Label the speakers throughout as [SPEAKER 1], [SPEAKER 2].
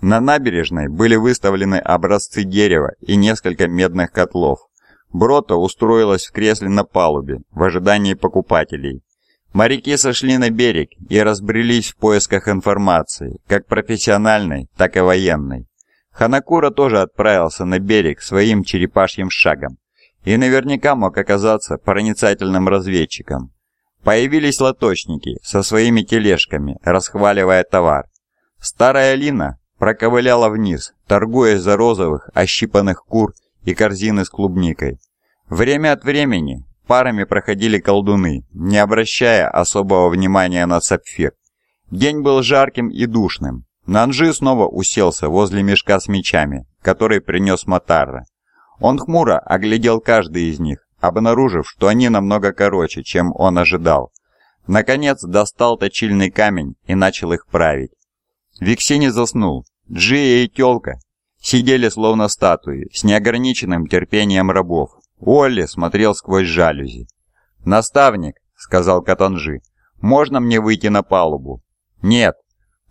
[SPEAKER 1] На набережной были выставлены образцы дерева и несколько медных котлов. Брота устроилась в кресле на палубе в ожидании покупателей. Моряки сошли на берег и разбрелись в поисках информации, как профессиональной, так и военной. Ханакура тоже отправился на берег своим черепашьим шагом и наверняка мог оказаться проницательным разведчиком. Появились лоточники со своими тележками, расхваливая товар. Старая Лина проковыляла вниз, торгуя за розовых, ощипанных кур и корзины с клубникой. Время от времени парами проходили колдуны, не обращая особого внимания на сапфир. День был жарким и душным. Нанжи снова уселся возле мешка с мечами, который принес Матарра. Он хмуро оглядел каждый из них, обнаружив, что они намного короче, чем он ожидал. Наконец достал точильный камень и начал их править. Виксини заснул. Джия и тёлка сидели словно статуи, с неограниченным терпением рабов. Олли смотрел сквозь жалюзи. «Наставник», — сказал Катанжи, — «можно мне выйти на палубу?» «Нет».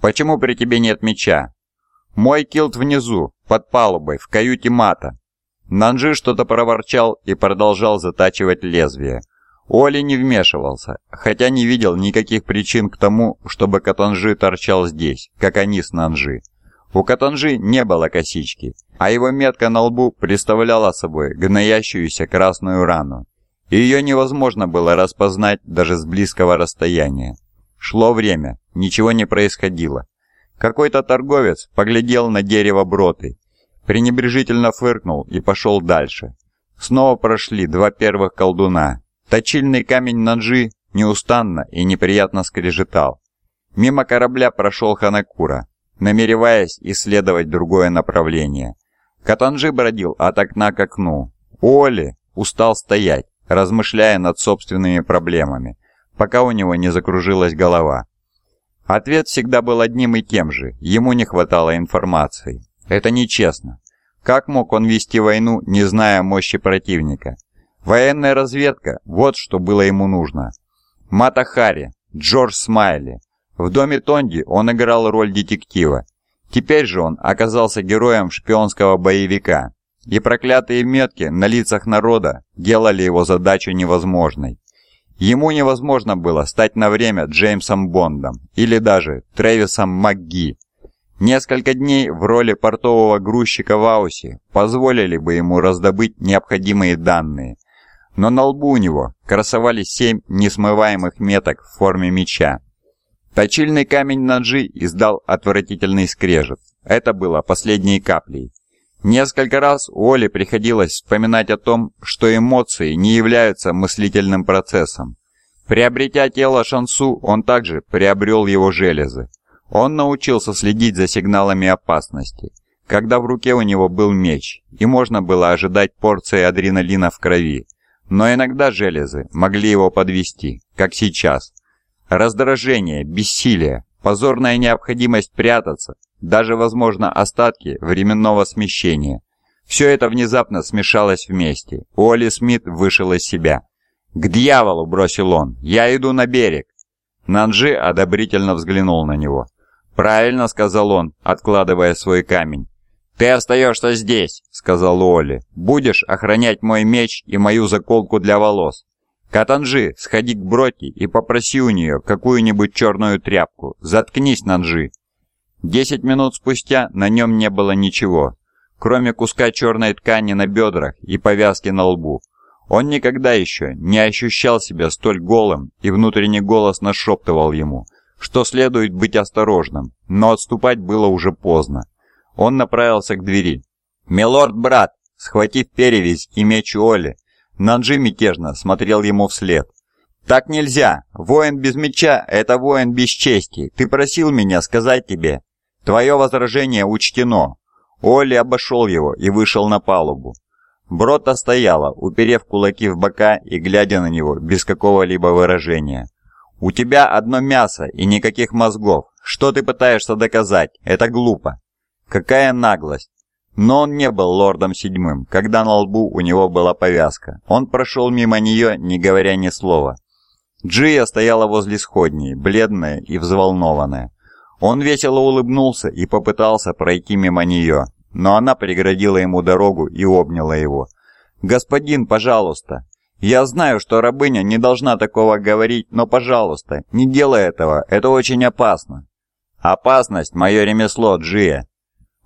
[SPEAKER 1] «Почему при тебе нет меча?» «Мой килт внизу, под палубой, в каюте мата». Нанжи что-то проворчал и продолжал затачивать лезвие. Оли не вмешивался, хотя не видел никаких причин к тому, чтобы Катанжи торчал здесь, как они с Нанжи. У Катанжи не было косички, а его метка на лбу представляла собой гноящуюся красную рану. Ее невозможно было распознать даже с близкого расстояния. Шло время, ничего не происходило. Какой-то торговец поглядел на дерево броты, пренебрежительно фыркнул и пошел дальше. Снова прошли два первых колдуна. Точильный камень Наджи неустанно и неприятно скрежетал. Мимо корабля прошел Ханакура, намереваясь исследовать другое направление. Катанжи бродил от окна к окну. Оли устал стоять, размышляя над собственными проблемами, пока у него не закружилась голова. Ответ всегда был одним и тем же, ему не хватало информации. Это нечестно. Как мог он вести войну, не зная мощи противника? Военная разведка – вот что было ему нужно. Мата Хари, Джордж Смайли. В доме Тонди он играл роль детектива. Теперь же он оказался героем шпионского боевика. И проклятые метки на лицах народа делали его задачу невозможной. Ему невозможно было стать на время Джеймсом Бондом или даже Трэвисом МакГи. Несколько дней в роли портового грузчика в Аусе позволили бы ему раздобыть необходимые данные. Но на лбу у него красовались семь несмываемых меток в форме меча. Точильный камень Наджи издал отвратительный скрежет. Это было последней каплей. Несколько раз Оле приходилось вспоминать о том, что эмоции не являются мыслительным процессом. Приобретя тело Шансу, он также приобрел его железы. Он научился следить за сигналами опасности, когда в руке у него был меч, и можно было ожидать порции адреналина в крови. Но иногда железы могли его подвести, как сейчас. Раздражение, бессилие, позорная необходимость прятаться, даже, возможно, остатки временного смещения. Все это внезапно смешалось вместе. Уолли Смит вышел из себя. «К дьяволу!» – бросил он. «Я иду на берег!» Нанджи одобрительно взглянул на него. «Правильно», — сказал он, откладывая свой камень. «Ты остаешься здесь», — сказал Уолли. «Будешь охранять мой меч и мою заколку для волос. Катанжи, сходи к Броти и попроси у нее какую-нибудь черную тряпку. Заткнись, Нанжи». Десять минут спустя на нем не было ничего, кроме куска черной ткани на бедрах и повязки на лбу. Он никогда еще не ощущал себя столь голым, и внутренний голос нашептывал ему — что следует быть осторожным, но отступать было уже поздно. Он направился к двери. «Милорд-брат!» Схватив перевязь и меч Оли, Нанджи мятежно смотрел ему вслед. «Так нельзя! Воин без меча — это воин без чести! Ты просил меня сказать тебе! Твое возражение учтено!» Оли обошел его и вышел на палубу. Брота стояла, уперев кулаки в бока и глядя на него без какого-либо выражения. «У тебя одно мясо и никаких мозгов. Что ты пытаешься доказать? Это глупо». «Какая наглость!» Но он не был лордом седьмым, когда на лбу у него была повязка. Он прошел мимо нее, не говоря ни слова. Джия стояла возле сходней, бледная и взволнованная. Он весело улыбнулся и попытался пройти мимо нее, но она преградила ему дорогу и обняла его. «Господин, пожалуйста!» «Я знаю, что рабыня не должна такого говорить, но, пожалуйста, не делай этого, это очень опасно». «Опасность – мое ремесло, Джия».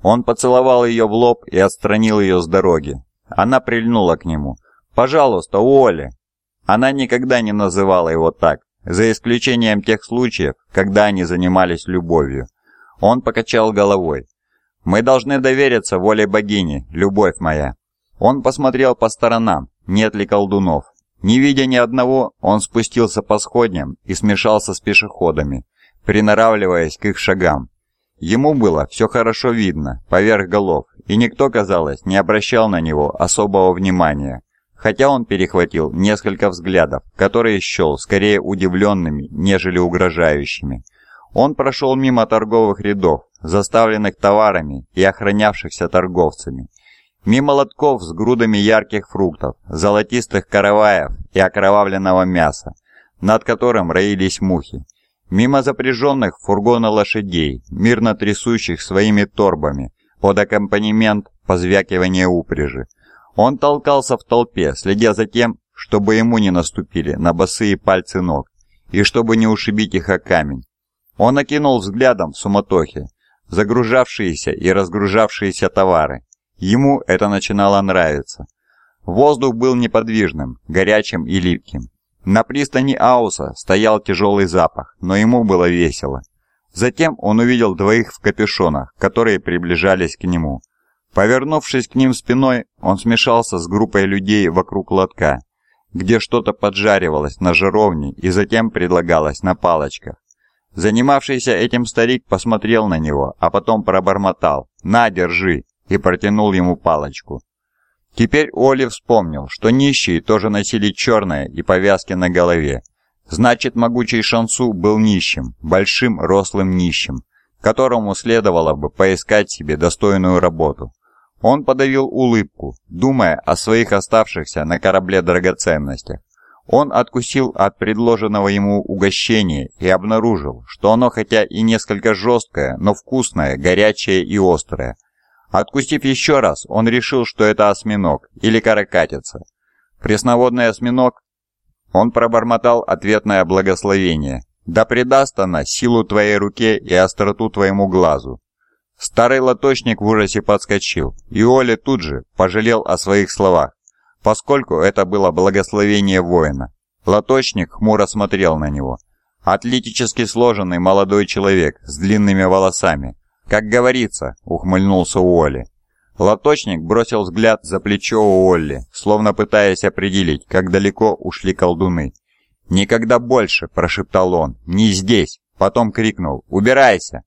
[SPEAKER 1] Он поцеловал ее в лоб и отстранил ее с дороги. Она прильнула к нему. «Пожалуйста, Уолли!» Она никогда не называла его так, за исключением тех случаев, когда они занимались любовью. Он покачал головой. «Мы должны довериться воле богини, любовь моя». Он посмотрел по сторонам, нет ли колдунов. Не видя ни одного, он спустился по сходням и смешался с пешеходами, приноравливаясь к их шагам. Ему было все хорошо видно, поверх голов, и никто, казалось, не обращал на него особого внимания, хотя он перехватил несколько взглядов, которые счел скорее удивленными, нежели угрожающими. Он прошел мимо торговых рядов, заставленных товарами и охранявшихся торговцами, мимо лотков с грудами ярких фруктов, золотистых караваев и окровавленного мяса, над которым роились мухи, Мимо запряженных в фургоны лошадей, мирно трясущих своими торбами, под аккомпанемент позвякивания упряжи. Он толкался в толпе, следя за тем, чтобы ему не наступили на босые пальцы ног, и чтобы не ушибить их о камень. Он окинул взглядом в суматохе, загружавшиеся и разгружавшиеся товары. Ему это начинало нравиться. Воздух был неподвижным, горячим и липким. На пристани Ауса стоял тяжелый запах, но ему было весело. Затем он увидел двоих в капюшонах, которые приближались к нему. Повернувшись к ним спиной, он смешался с группой людей вокруг лотка, где что-то поджаривалось на жаровне и затем предлагалось на палочках. Занимавшийся этим старик посмотрел на него, а потом пробормотал «На, держи!» и протянул ему палочку. Теперь Оли вспомнил, что нищие тоже носили черное и повязки на голове. Значит, могучий Шансу был нищим, большим рослым нищим, которому следовало бы поискать себе достойную работу. Он подавил улыбку, думая о своих оставшихся на корабле драгоценностях. Он откусил от предложенного ему угощения и обнаружил, что оно хотя и несколько жесткое, но вкусное, горячее и острое, Откусив еще раз, он решил, что это осьминог или каракатица. Пресноводный осьминог? Он пробормотал ответное благословение. «Да предаст она силу твоей руке и остроту твоему глазу». Старый лоточник в ужасе подскочил, и Оля тут же пожалел о своих словах, поскольку это было благословение воина. Лоточник хмуро смотрел на него. Атлетически сложенный молодой человек с длинными волосами, «Как говорится», — ухмыльнулся Уолли. Лоточник бросил взгляд за плечо Уолли, словно пытаясь определить, как далеко ушли колдуны. «Никогда больше!» – прошептал он. «Не здесь!» Потом крикнул «Убирайся!»